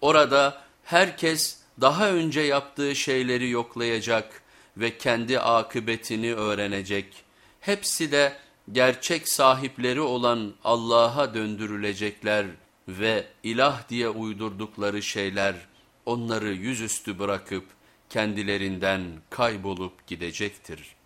Orada herkes daha önce yaptığı şeyleri yoklayacak ve kendi akıbetini öğrenecek. Hepsi de gerçek sahipleri olan Allah'a döndürülecekler ve ilah diye uydurdukları şeyler onları yüzüstü bırakıp kendilerinden kaybolup gidecektir.''